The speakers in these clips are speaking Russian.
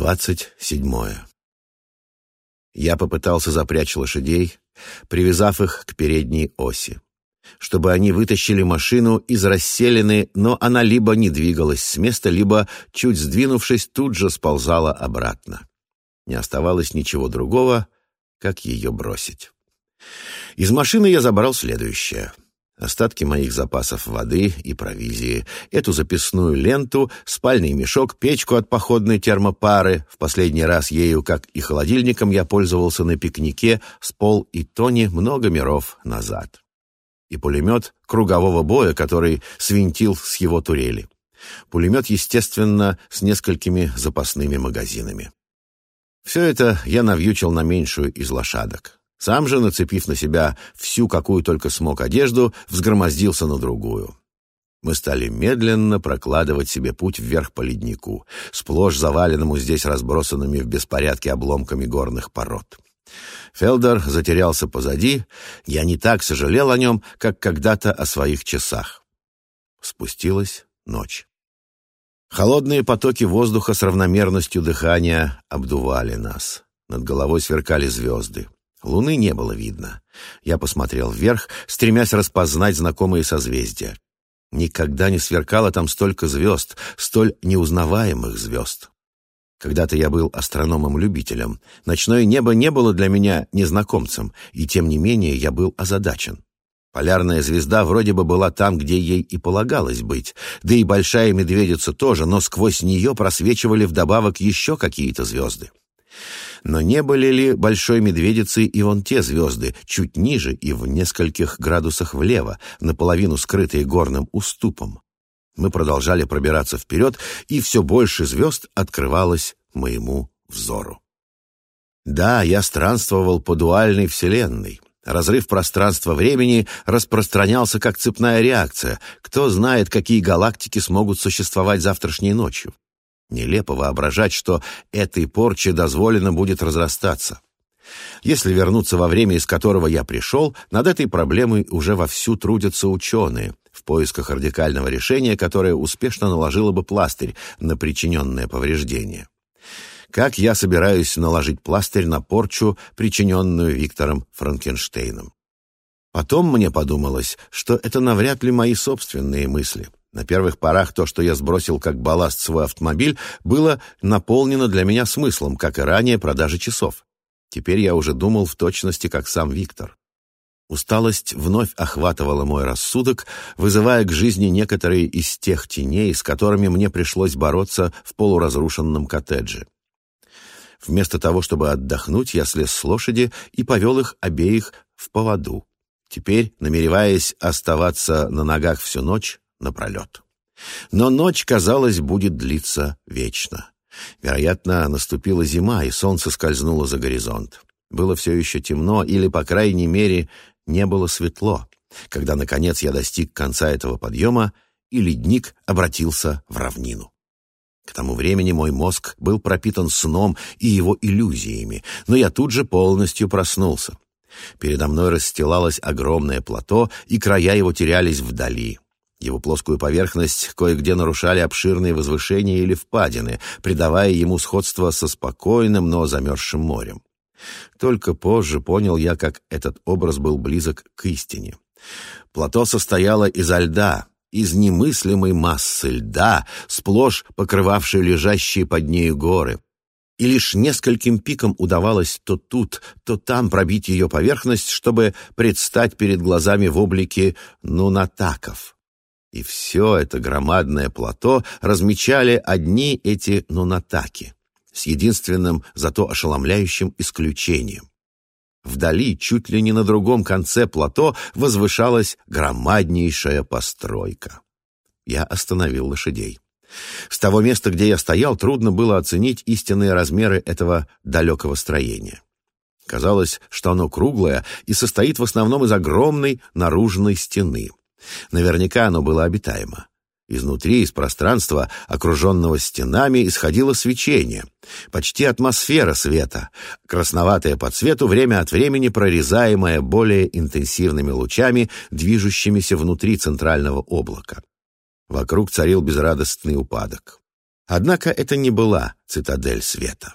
Двадцать седьмое. Я попытался запрячь лошадей, привязав их к передней оси, чтобы они вытащили машину из расселены, но она либо не двигалась с места, либо, чуть сдвинувшись, тут же сползала обратно. Не оставалось ничего другого, как ее бросить. Из машины я забрал следующее — остатки моих запасов воды и провизии, эту записную ленту, спальный мешок, печку от походной термопары. В последний раз ею, как и холодильником, я пользовался на пикнике с Пол и Тони много миров назад. И пулемет кругового боя, который свинтил с его турели. Пулемет, естественно, с несколькими запасными магазинами. Все это я навьючил на меньшую из лошадок. Сам же, нацепив на себя всю, какую только смог одежду, взгромоздился на другую. Мы стали медленно прокладывать себе путь вверх по леднику, сплошь заваленному здесь разбросанными в беспорядке обломками горных пород. Фелдер затерялся позади, я не так сожалел о нем, как когда-то о своих часах. Спустилась ночь. Холодные потоки воздуха с равномерностью дыхания обдували нас. Над головой сверкали звезды. Луны не было видно. Я посмотрел вверх, стремясь распознать знакомые созвездия. Никогда не сверкало там столько звезд, столь неузнаваемых звезд. Когда-то я был астрономом-любителем. Ночное небо не было для меня незнакомцем, и тем не менее я был озадачен. Полярная звезда вроде бы была там, где ей и полагалось быть, да и большая медведица тоже, но сквозь нее просвечивали вдобавок еще какие-то звезды. Но не были ли Большой Медведицей и вон те звезды, чуть ниже и в нескольких градусах влево, наполовину скрытые горным уступом? Мы продолжали пробираться вперед, и все больше звезд открывалось моему взору. Да, я странствовал по дуальной вселенной. Разрыв пространства-времени распространялся как цепная реакция. Кто знает, какие галактики смогут существовать завтрашней ночью. Нелепо воображать, что этой порче дозволено будет разрастаться. Если вернуться во время, из которого я пришел, над этой проблемой уже вовсю трудятся ученые в поисках радикального решения, которое успешно наложило бы пластырь на причиненное повреждение. Как я собираюсь наложить пластырь на порчу, причиненную Виктором Франкенштейном? Потом мне подумалось, что это навряд ли мои собственные мысли — на первых порах то, что я сбросил как балласт свой автомобиль, было наполнено для меня смыслом, как и ранее продажи часов. Теперь я уже думал в точности, как сам Виктор. Усталость вновь охватывала мой рассудок, вызывая к жизни некоторые из тех теней, с которыми мне пришлось бороться в полуразрушенном коттедже. Вместо того, чтобы отдохнуть, я слез с лошади и повел их обеих в поводу. Теперь, намереваясь оставаться на ногах всю ночь, напролет. Но ночь, казалось, будет длиться вечно. Вероятно, наступила зима, и солнце скользнуло за горизонт. Было все еще темно, или, по крайней мере, не было светло. Когда, наконец, я достиг конца этого подъема, и ледник обратился в равнину. К тому времени мой мозг был пропитан сном и его иллюзиями, но я тут же полностью проснулся. Передо мной расстилалось огромное плато, и края его терялись вдали. Его плоскую поверхность кое-где нарушали обширные возвышения или впадины, придавая ему сходство со спокойным, но замерзшим морем. Только позже понял я, как этот образ был близок к истине. Плато состояло изо льда, из немыслимой массы льда, сплошь покрывавшей лежащие под нею горы. И лишь нескольким пикам удавалось то тут, то там пробить ее поверхность, чтобы предстать перед глазами в облике нунатаков. И все это громадное плато размечали одни эти нунатаки, с единственным, зато ошеломляющим исключением. Вдали, чуть ли не на другом конце плато, возвышалась громаднейшая постройка. Я остановил лошадей. С того места, где я стоял, трудно было оценить истинные размеры этого далекого строения. Казалось, что оно круглое и состоит в основном из огромной наружной стены — Наверняка оно было обитаемо. Изнутри, из пространства, окруженного стенами, исходило свечение. Почти атмосфера света, красноватая по цвету, время от времени прорезаемая более интенсивными лучами, движущимися внутри центрального облака. Вокруг царил безрадостный упадок. Однако это не была цитадель света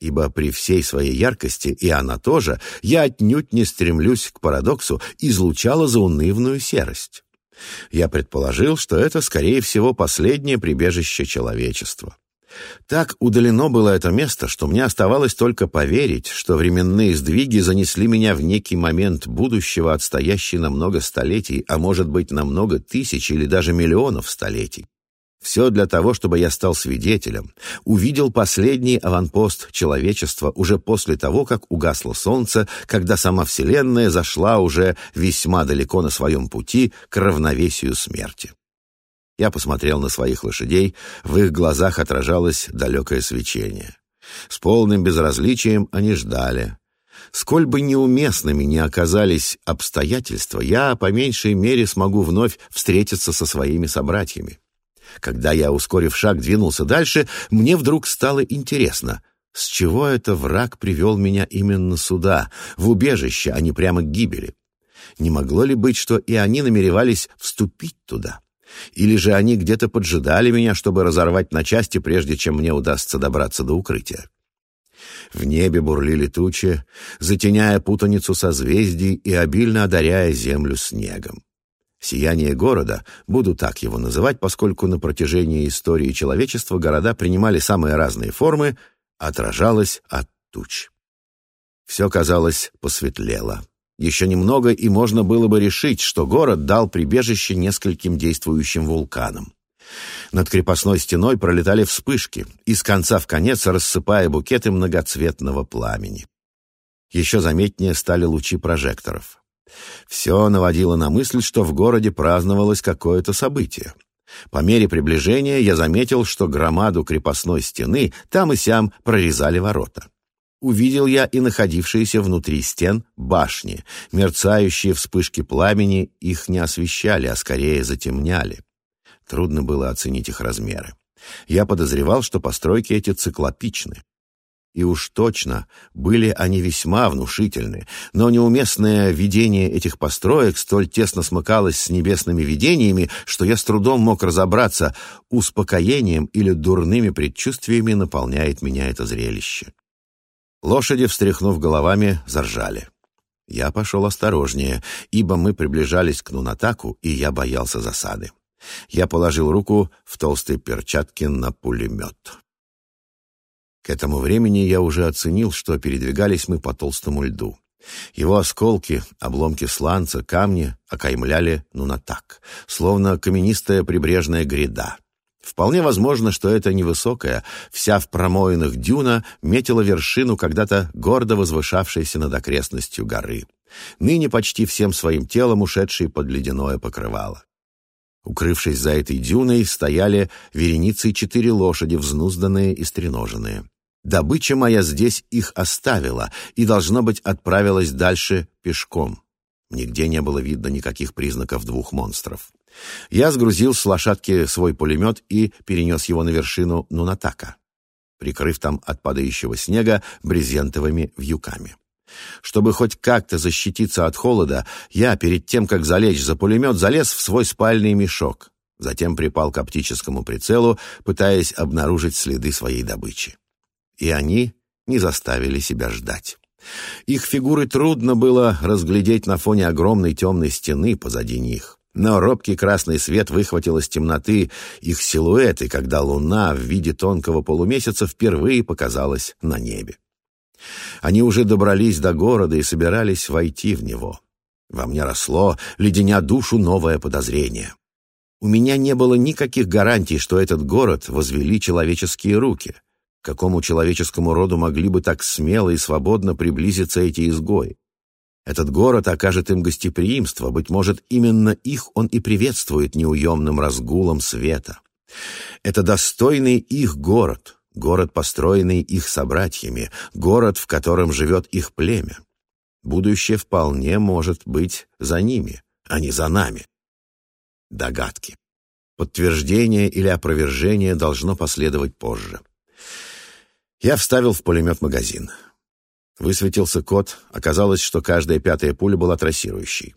ибо при всей своей яркости, и она тоже, я отнюдь не стремлюсь к парадоксу, излучала заунывную серость. Я предположил, что это, скорее всего, последнее прибежище человечества. Так удалено было это место, что мне оставалось только поверить, что временные сдвиги занесли меня в некий момент будущего, отстоящий на много столетий, а может быть на много тысяч или даже миллионов столетий. Все для того, чтобы я стал свидетелем, увидел последний аванпост человечества уже после того, как угасло солнце, когда сама Вселенная зашла уже весьма далеко на своем пути к равновесию смерти. Я посмотрел на своих лошадей, в их глазах отражалось далекое свечение. С полным безразличием они ждали. Сколь бы неуместными ни оказались обстоятельства, я, по меньшей мере, смогу вновь встретиться со своими собратьями. Когда я, ускорив шаг, двинулся дальше, мне вдруг стало интересно, с чего это враг привел меня именно сюда, в убежище, а не прямо к гибели. Не могло ли быть, что и они намеревались вступить туда? Или же они где-то поджидали меня, чтобы разорвать на части, прежде чем мне удастся добраться до укрытия? В небе бурлили тучи, затеняя путаницу созвездий и обильно одаряя землю снегом. Сияние города, буду так его называть, поскольку на протяжении истории человечества города принимали самые разные формы, отражалось от туч. Все, казалось, посветлело. Еще немного, и можно было бы решить, что город дал прибежище нескольким действующим вулканам. Над крепостной стеной пролетали вспышки, из конца в конец рассыпая букеты многоцветного пламени. Еще заметнее стали лучи прожекторов. Все наводило на мысль, что в городе праздновалось какое-то событие. По мере приближения я заметил, что громаду крепостной стены там и сям прорезали ворота. Увидел я и находившиеся внутри стен башни. Мерцающие вспышки пламени их не освещали, а скорее затемняли. Трудно было оценить их размеры. Я подозревал, что постройки эти циклопичны. И уж точно были они весьма внушительны, но неуместное видение этих построек столь тесно смыкалось с небесными видениями, что я с трудом мог разобраться, успокоением или дурными предчувствиями наполняет меня это зрелище. Лошади, встряхнув головами, заржали. Я пошел осторожнее, ибо мы приближались к Нунатаку, и я боялся засады. Я положил руку в толстые перчатки на пулемет. К этому времени я уже оценил, что передвигались мы по толстому льду. Его осколки, обломки сланца, камни окаймляли ну на так, словно каменистая прибрежная гряда. Вполне возможно, что эта невысокая, вся в промоинах дюна, метила вершину когда-то гордо возвышавшейся над окрестностью горы, ныне почти всем своим телом ушедшей под ледяное покрывало. Укрывшись за этой дюной, стояли вереницей четыре лошади, взнузданные и стреноженные. Добыча моя здесь их оставила и, должно быть, отправилась дальше пешком. Нигде не было видно никаких признаков двух монстров. Я сгрузил с лошадки свой пулемет и перенес его на вершину Нунатака, прикрыв там от падающего снега брезентовыми вьюками. Чтобы хоть как-то защититься от холода, я, перед тем, как залечь за пулемет, залез в свой спальный мешок. Затем припал к оптическому прицелу, пытаясь обнаружить следы своей добычи и они не заставили себя ждать. Их фигуры трудно было разглядеть на фоне огромной темной стены позади них. Но робкий красный свет выхватил из темноты их силуэты, когда луна в виде тонкого полумесяца впервые показалась на небе. Они уже добрались до города и собирались войти в него. Во мне росло, леденя душу, новое подозрение. У меня не было никаких гарантий, что этот город возвели человеческие руки — какому человеческому роду могли бы так смело и свободно приблизиться эти изгои. Этот город окажет им гостеприимство, быть может, именно их он и приветствует неуемным разгулом света. Это достойный их город, город, построенный их собратьями, город, в котором живет их племя. Будущее вполне может быть за ними, а не за нами. Догадки. Подтверждение или опровержение должно последовать позже. Я вставил в пулемет магазин. Высветился код, оказалось, что каждая пятая пуля была трассирующей.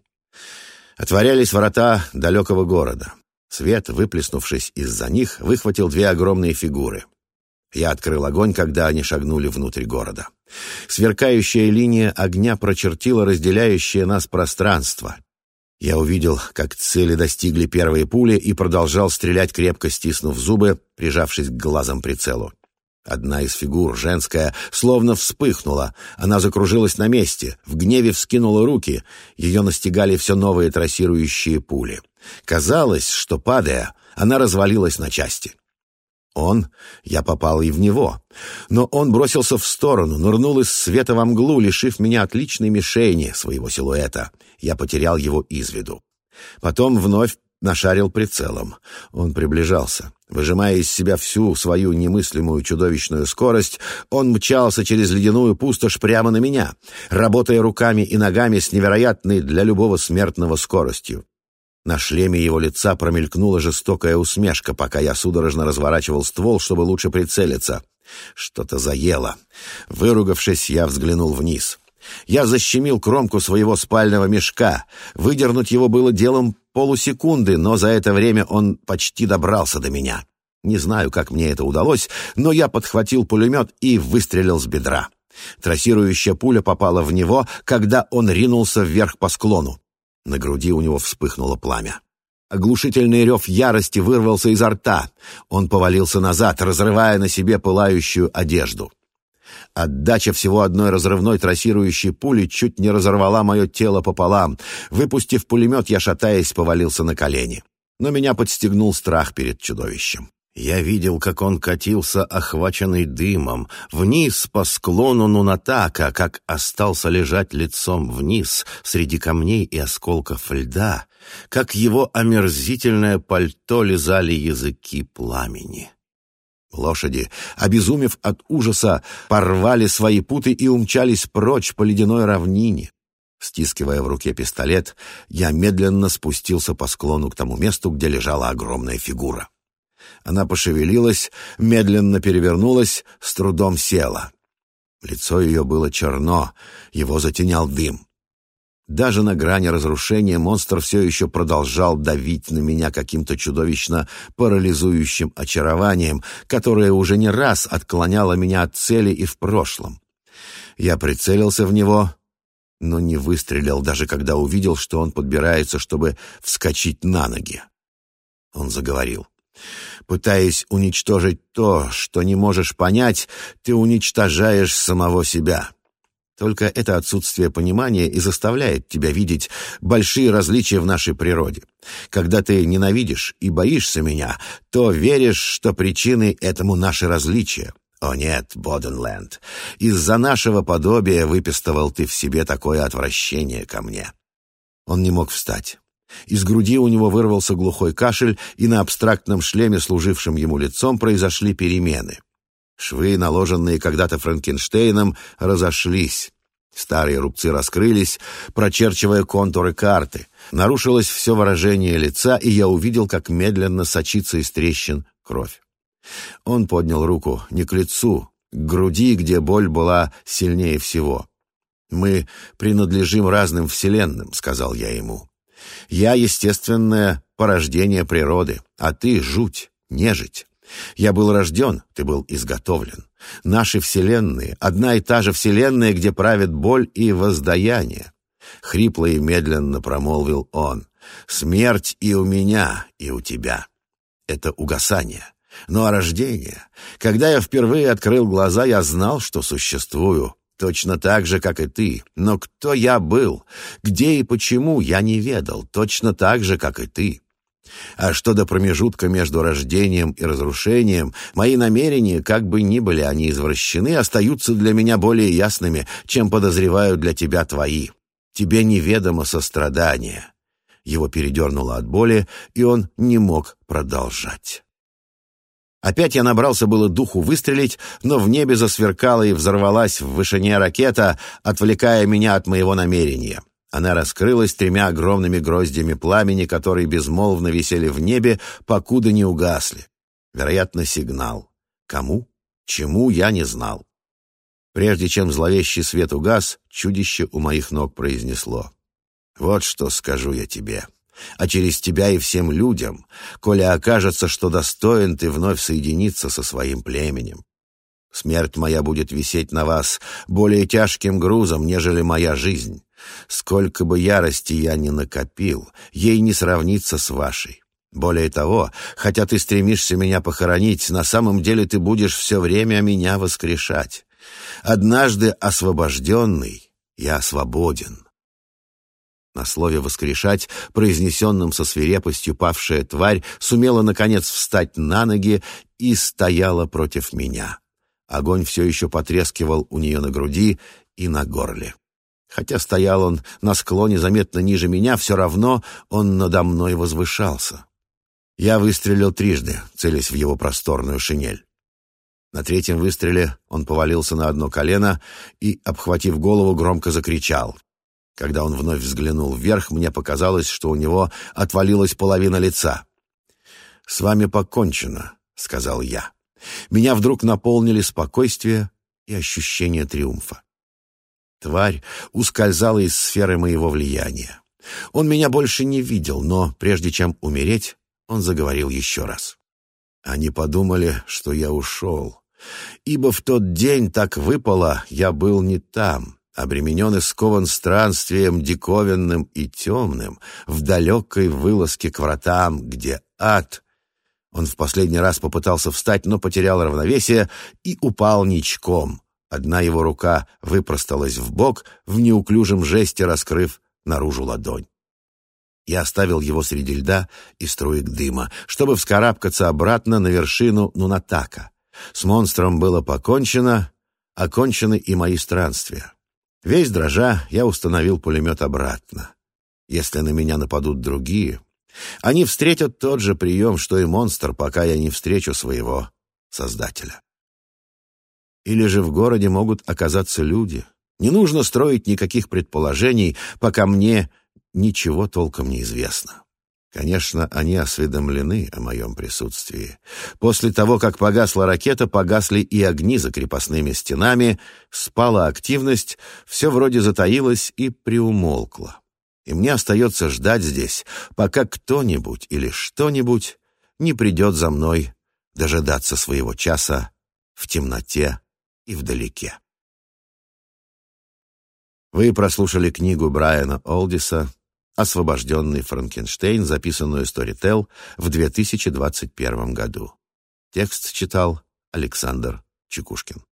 Отворялись ворота далекого города. Свет, выплеснувшись из-за них, выхватил две огромные фигуры. Я открыл огонь, когда они шагнули внутрь города. Сверкающая линия огня прочертила разделяющее нас пространство. Я увидел, как цели достигли первые пули и продолжал стрелять, крепко стиснув зубы, прижавшись к глазам прицелу. Одна из фигур, женская, словно вспыхнула. Она закружилась на месте, в гневе вскинула руки. Ее настигали все новые трассирующие пули. Казалось, что, падая, она развалилась на части. Он, я попал и в него. Но он бросился в сторону, нырнул из света во мглу, лишив меня отличной мишени своего силуэта. Я потерял его из виду. Потом вновь Нашарил прицелом. Он приближался. Выжимая из себя всю свою немыслимую чудовищную скорость, он мчался через ледяную пустошь прямо на меня, работая руками и ногами с невероятной для любого смертного скоростью. На шлеме его лица промелькнула жестокая усмешка, пока я судорожно разворачивал ствол, чтобы лучше прицелиться. Что-то заело. Выругавшись, я взглянул вниз. Я защемил кромку своего спального мешка. Выдернуть его было делом полусекунды, но за это время он почти добрался до меня. Не знаю, как мне это удалось, но я подхватил пулемет и выстрелил с бедра. Трассирующая пуля попала в него, когда он ринулся вверх по склону. На груди у него вспыхнуло пламя. Оглушительный рев ярости вырвался изо рта. Он повалился назад, разрывая на себе пылающую одежду. Отдача всего одной разрывной трассирующей пули чуть не разорвала мое тело пополам. Выпустив пулемет, я, шатаясь, повалился на колени. Но меня подстегнул страх перед чудовищем. Я видел, как он катился, охваченный дымом, вниз по склону Нунатака, как остался лежать лицом вниз среди камней и осколков льда, как его омерзительное пальто лизали языки пламени. Лошади, обезумев от ужаса, порвали свои путы и умчались прочь по ледяной равнине. Стискивая в руке пистолет, я медленно спустился по склону к тому месту, где лежала огромная фигура. Она пошевелилась, медленно перевернулась, с трудом села. Лицо ее было черно, его затенял дым. Даже на грани разрушения монстр все еще продолжал давить на меня каким-то чудовищно парализующим очарованием, которое уже не раз отклоняло меня от цели и в прошлом. Я прицелился в него, но не выстрелил, даже когда увидел, что он подбирается, чтобы вскочить на ноги. Он заговорил. «Пытаясь уничтожить то, что не можешь понять, ты уничтожаешь самого себя». Только это отсутствие понимания и заставляет тебя видеть большие различия в нашей природе. Когда ты ненавидишь и боишься меня, то веришь, что причины этому наши различия. О нет, Боденленд, из-за нашего подобия выпистывал ты в себе такое отвращение ко мне. Он не мог встать. Из груди у него вырвался глухой кашель, и на абстрактном шлеме, служившем ему лицом, произошли перемены — Швы, наложенные когда-то Франкенштейном, разошлись. Старые рубцы раскрылись, прочерчивая контуры карты. Нарушилось все выражение лица, и я увидел, как медленно сочится из трещин кровь. Он поднял руку не к лицу, к груди, где боль была сильнее всего. «Мы принадлежим разным вселенным», — сказал я ему. «Я естественное порождение природы, а ты — жуть, нежить. Я был рожден, ты был изготовлен. Наши вселенные — одна и та же вселенная, где правит боль и воздаяние. Хрипло и медленно промолвил он. Смерть и у меня, и у тебя. Это угасание. Ну а рождение? Когда я впервые открыл глаза, я знал, что существую. Точно так же, как и ты. Но кто я был? Где и почему? Я не ведал. Точно так же, как и ты. А что до промежутка между рождением и разрушением, мои намерения, как бы ни были они извращены, остаются для меня более ясными, чем подозреваю для тебя твои. Тебе неведомо сострадание». Его передернуло от боли, и он не мог продолжать. Опять я набрался было духу выстрелить, но в небе засверкала и взорвалась в вышине ракета, отвлекая меня от моего намерения. Она раскрылась тремя огромными гроздями пламени, которые безмолвно висели в небе, покуда не угасли. Вероятно, сигнал. Кому? Чему я не знал. Прежде чем зловещий свет угас, чудище у моих ног произнесло. «Вот что скажу я тебе, а через тебя и всем людям, коли окажется, что достоин ты вновь соединиться со своим племенем. Смерть моя будет висеть на вас более тяжким грузом, нежели моя жизнь. Сколько бы ярости я ни накопил, ей не сравнится с вашей. Более того, хотя ты стремишься меня похоронить, на самом деле ты будешь все время меня воскрешать. Однажды освобожденный, я свободен». На слове «воскрешать», произнесенным со свирепостью павшая тварь, сумела, наконец, встать на ноги и стояла против меня. Огонь все еще потрескивал у нее на груди и на горле. Хотя стоял он на склоне заметно ниже меня, все равно он надо мной возвышался. Я выстрелил трижды, целясь в его просторную шинель. На третьем выстреле он повалился на одно колено и, обхватив голову, громко закричал. Когда он вновь взглянул вверх, мне показалось, что у него отвалилась половина лица. «С вами покончено», — сказал я. Меня вдруг наполнили спокойствие и ощущение триумфа. Тварь ускользала из сферы моего влияния. Он меня больше не видел, но прежде чем умереть, он заговорил еще раз. Они подумали, что я ушел. Ибо в тот день так выпало, я был не там, обременен и скован странствием диковинным и темным, в далекой вылазке к вратам, где ад. Он в последний раз попытался встать, но потерял равновесие и упал ничком. Одна его рука выпросталась в бок в неуклюжем жесте раскрыв наружу ладонь. Я оставил его среди льда и струек дыма, чтобы вскарабкаться обратно на вершину Нунатака. С монстром было покончено, окончены и мои странствия. Весь дрожа я установил пулемет обратно. Если на меня нападут другие, они встретят тот же прием, что и монстр, пока я не встречу своего создателя. Или же в городе могут оказаться люди. Не нужно строить никаких предположений, пока мне ничего толком не известно. Конечно, они осведомлены о моем присутствии. После того, как погасла ракета, погасли и огни за крепостными стенами, спала активность, все вроде затаилось и приумолкло. И мне остается ждать здесь, пока кто-нибудь или что-нибудь не придет за мной дожидаться своего часа в темноте и вдалеке. Вы прослушали книгу Брайана Олдиса «Освобожденный Франкенштейн», записанную Storytel в 2021 году. Текст читал Александр Чекушкин.